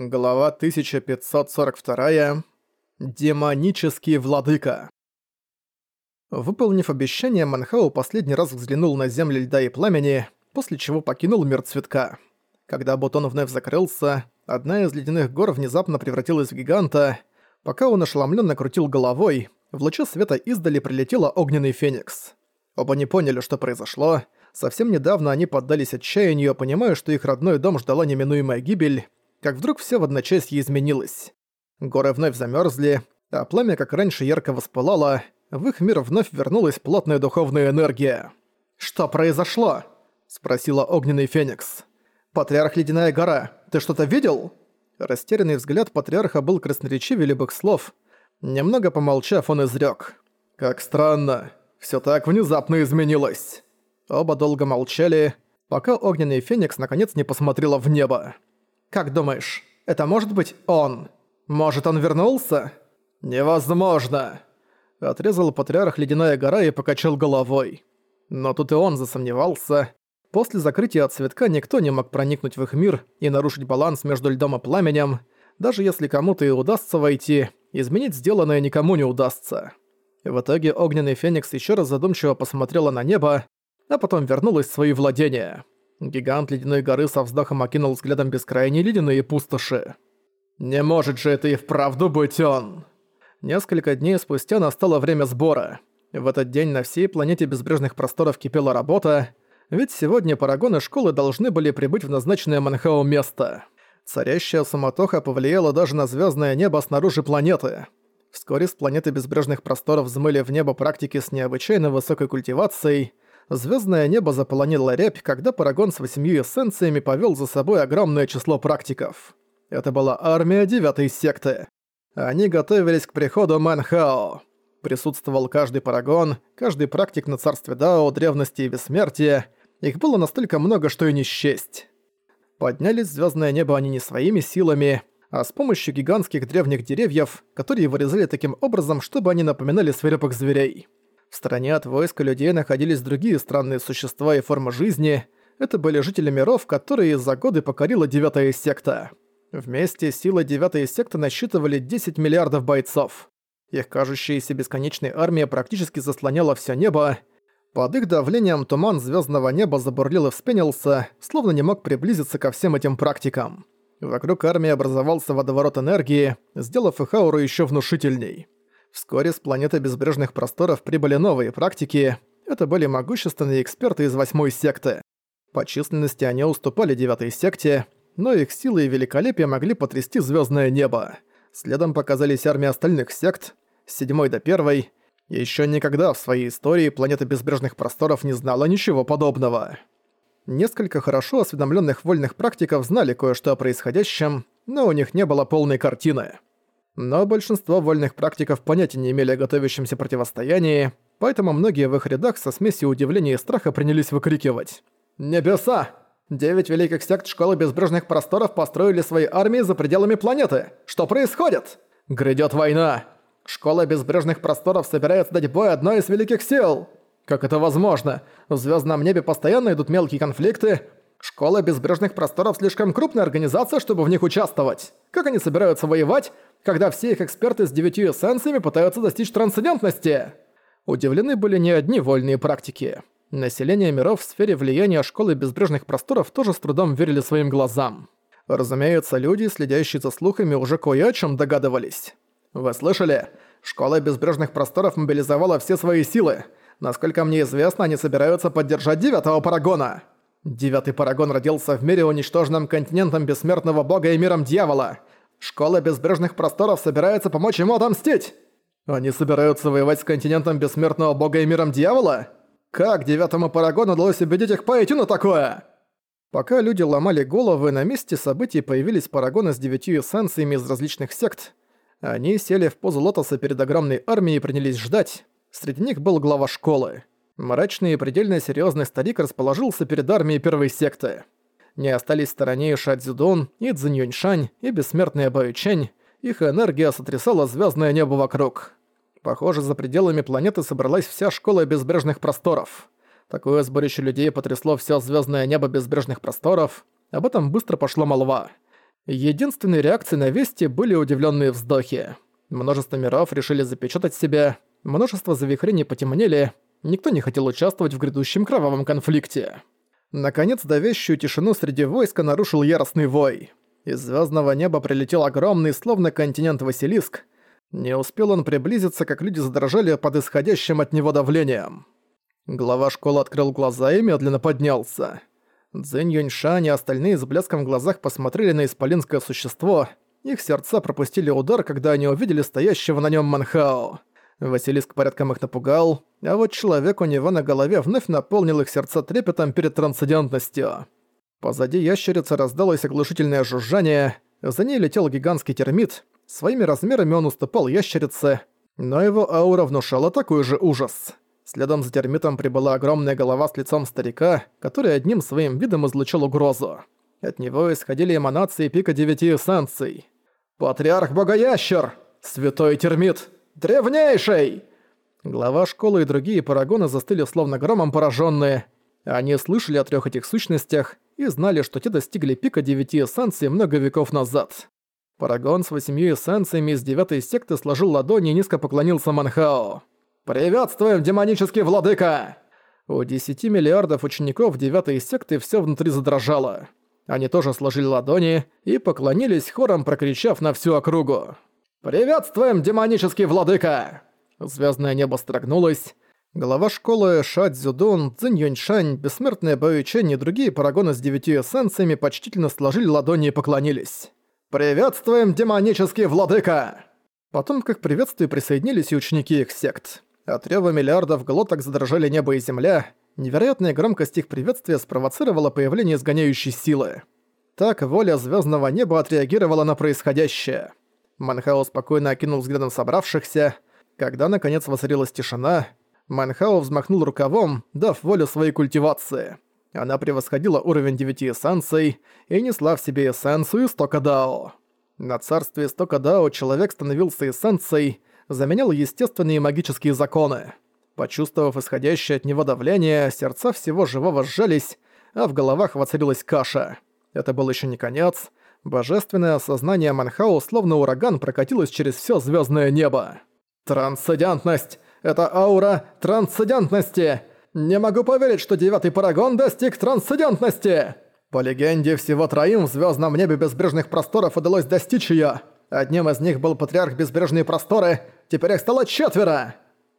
Глава 1542. Демонический владыка. Выполнив обещание, Манхау последний раз взглянул на земли льда и пламени, после чего покинул мир цветка. Когда бутон вновь закрылся, одна из ледяных гор внезапно превратилась в гиганта. Пока он ошеломленно крутил головой, в луче света издали прилетела огненный феникс. Оба не поняли, что произошло. Совсем недавно они поддались отчаянию, понимая, что их родной дом ждала неминуемая гибель, как вдруг все в одночасье изменилось. Горы вновь замерзли, а пламя, как раньше, ярко воспылало, в их мир вновь вернулась плотная духовная энергия. «Что произошло?» – спросила огненный феникс. «Патриарх Ледяная гора, ты что-то видел?» Растерянный взгляд патриарха был красноречивее любых слов. Немного помолчав, он изрёк. «Как странно. Всё так внезапно изменилось». Оба долго молчали, пока огненный феникс наконец не посмотрела в небо. Как думаешь, это может быть он? Может, он вернулся? Невозможно!» Отрезал патриарх Ледяная гора и покачал головой. Но тут и он засомневался. После закрытия от цветка никто не мог проникнуть в их мир и нарушить баланс между льдом и пламенем. Даже если кому-то и удастся войти, изменить сделанное никому не удастся. В итоге огненный феникс еще раз задумчиво посмотрела на небо, а потом вернулась в свои владения. Гигант Ледяной горы со вздохом окинул взглядом бескрайние ледяные пустоши. «Не может же это и вправду быть он!» Несколько дней спустя настало время сбора. В этот день на всей планете безбрежных просторов кипела работа, ведь сегодня парагоны школы должны были прибыть в назначенное Манхау место. Царящая суматоха повлияла даже на звездное небо снаружи планеты. Вскоре с планеты безбрежных просторов взмыли в небо практики с необычайно высокой культивацией – Звездное небо заполонило рябь, когда Парагон с восемью эссенциями повел за собой огромное число практиков. Это была армия девятой секты. Они готовились к приходу Манхао. Присутствовал каждый Парагон, каждый практик на царстве Дао, древности и бессмертия. Их было настолько много, что и не счесть. Поднялись в звездное небо они не своими силами, а с помощью гигантских древних деревьев, которые вырезали таким образом, чтобы они напоминали свирепых зверей. В стороне от войска людей находились другие странные существа и формы жизни. Это были жители миров, которые за годы покорила Девятая Секта. Вместе силы Девятой Секты насчитывали 10 миллиардов бойцов. Их кажущаяся бесконечной армия практически заслоняла все небо. Под их давлением туман звездного неба забурлил и вспенился, словно не мог приблизиться ко всем этим практикам. Вокруг армии образовался водоворот энергии, сделав их ауру еще внушительней. Вскоре с планеты безбрежных просторов прибыли новые практики. Это были могущественные эксперты из восьмой секты. По численности они уступали девятой секте, но их силы и великолепие могли потрясти звездное небо. Следом показались армии остальных сект, с седьмой до первой. Еще никогда в своей истории планета безбрежных просторов не знала ничего подобного. Несколько хорошо осведомленных вольных практиков знали кое-что о происходящем, но у них не было полной картины. Но большинство вольных практиков понятия не имели о готовящемся противостоянии, поэтому многие в их рядах со смесью удивления и страха принялись выкрикивать. «Небеса! Девять великих сект Школы Безбрежных Просторов построили свои армии за пределами планеты! Что происходит? Грядет война! Школа Безбрежных Просторов собирается дать бой одной из великих сил! Как это возможно? В звездном небе постоянно идут мелкие конфликты, Школа Безбрежных Просторов слишком крупная организация, чтобы в них участвовать. Как они собираются воевать, когда все их эксперты с девятью эссенциями пытаются достичь трансцендентности? Удивлены были не одни вольные практики. Население миров в сфере влияния Школы Безбрежных Просторов тоже с трудом верили своим глазам. Разумеется, люди, следящие за слухами, уже кое о чем догадывались. Вы слышали? Школа Безбрежных Просторов мобилизовала все свои силы. Насколько мне известно, они собираются поддержать девятого парагона. Девятый Парагон родился в мире, уничтоженном континентом бессмертного бога и миром дьявола. Школа безбрежных просторов собирается помочь ему отомстить. Они собираются воевать с континентом бессмертного бога и миром дьявола? Как девятому Парагону удалось убедить их пойти на такое? Пока люди ломали головы, на месте событий появились парагоны с девятью эссенциями из различных сект. Они сели в позу лотоса перед огромной армией и принялись ждать. Среди них был глава школы. Мрачный и предельно серьезный старик расположился перед армией первой секты. Не остались в стороне и Шадзюдун, и Цзиньюньшань, и бессмертная Баючень. Их энергия сотрясала звездное небо вокруг. Похоже, за пределами планеты собралась вся школа безбрежных просторов. Такое сборище людей потрясло все звездное небо безбрежных просторов. Об этом быстро пошла молва. Единственной реакцией на вести были удивленные вздохи. Множество миров решили запечатать себя, множество завихрений потемнели, никто не хотел участвовать в грядущем кровавом конфликте. Наконец, давящую тишину среди войска нарушил яростный вой. Из звездного неба прилетел огромный, словно континент Василиск. Не успел он приблизиться, как люди задрожали под исходящим от него давлением. Глава школы открыл глаза и медленно поднялся. Цзэнь Юньшань и остальные с блеском в глазах посмотрели на исполинское существо. Их сердца пропустили удар, когда они увидели стоящего на нем Манхао. Василиск порядком их напугал, а вот человек у него на голове вновь наполнил их сердца трепетом перед трансцендентностью. Позади ящерицы раздалось оглушительное жужжание, за ней летел гигантский термит, своими размерами он уступал ящерице, но его аура внушала такой же ужас. Следом за термитом прибыла огромная голова с лицом старика, который одним своим видом излучал угрозу. От него исходили эманации пика девяти эссенций. «Патриарх Богоящер! Святой термит! Древнейший!» Глава школы и другие парагоны застыли словно громом пораженные. Они слышали о трех этих сущностях и знали, что те достигли пика девяти эссенций много веков назад. Парагон с восемью эссенциями из девятой секты сложил ладони и низко поклонился Манхао. «Приветствуем, демонический владыка!» У 10 миллиардов учеников девятой секты все внутри задрожало. Они тоже сложили ладони и поклонились хором, прокричав на всю округу. «Приветствуем, демонический владыка!» Звездное небо строгнулось. Глава школы Ша Цзюдун, Цзинь Юньшань, Бессмертная Бэйчэнь и другие парагоны с девятью эссенциями почтительно сложили ладони и поклонились. «Приветствуем, демонический владыка!» Потом к их приветствию присоединились и ученики их сект. От рёва миллиардов глоток задрожали небо и земля. Невероятная громкость их приветствия спровоцировала появление изгоняющей силы. Так воля звездного неба отреагировала на происходящее. Манхао спокойно окинул взглядом собравшихся. Когда наконец воцарилась тишина, Манхао взмахнул рукавом, дав волю своей культивации. Она превосходила уровень девяти эссенций и несла в себе эссенцию истока Дао. На царстве истока Дао человек становился эссенцией, заменял естественные магические законы. Почувствовав исходящее от него давление, сердца всего живого сжались, а в головах воцарилась каша. Это был еще не конец. Божественное осознание Манхау словно ураган прокатилось через все звездное небо. «Трансцендентность! Это аура трансцендентности! Не могу поверить, что девятый парагон достиг трансцендентности!» По легенде, всего троим в звездном небе безбрежных просторов удалось достичь ее. Одним из них был патриарх Безбрежные Просторы, теперь их стало четверо!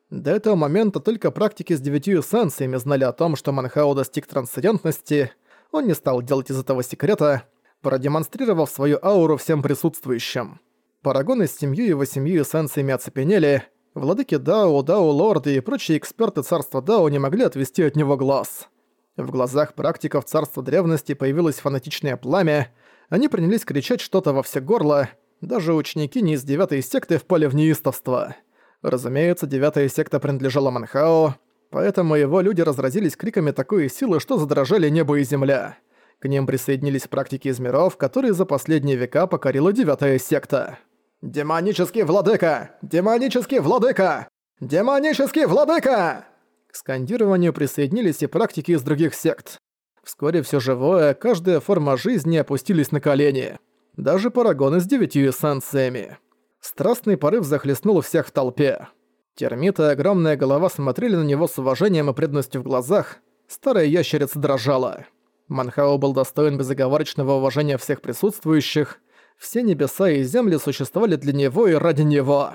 До этого момента только практики с девятью эссенциями знали о том, что Манхао достиг трансцендентности. Он не стал делать из этого секрета, продемонстрировав свою ауру всем присутствующим. Парагоны с семью и восемью эссенциями оцепенели, владыки Дао, Дао Лорды и прочие эксперты царства Дао не могли отвести от него глаз. В глазах практиков царства древности появилось фанатичное пламя, они принялись кричать что-то во все горло, даже ученики не из девятой секты впали в неистовство. Разумеется, девятая секта принадлежала Манхао, поэтому его люди разразились криками такой силы, что задрожали небо и земля. К ним присоединились практики из миров, которые за последние века покорила девятая секта. «Демонический владыка! Демонический владыка! Демонический владыка!» К скандированию присоединились и практики из других сект. Вскоре все живое, каждая форма жизни опустились на колени даже парагоны с девятью эссенциями. Страстный порыв захлестнул всех в толпе. Термиты и огромная голова смотрели на него с уважением и преданностью в глазах, старая ящерица дрожала. Манхао был достоин безоговорочного уважения всех присутствующих, все небеса и земли существовали для него и ради него.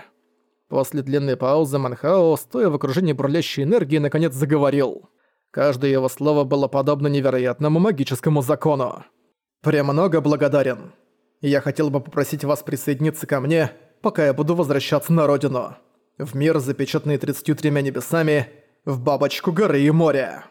После длинной паузы Манхао, стоя в окружении бурлящей энергии, наконец заговорил. Каждое его слово было подобно невероятному магическому закону. «Премного благодарен. Я хотел бы попросить вас присоединиться ко мне, пока я буду возвращаться на родину. В мир, запечатанный 33 небесами, в бабочку горы и моря».